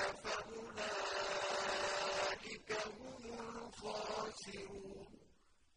فَأُولَٰئِكَ هُمُ الْخَاسِرُونَ.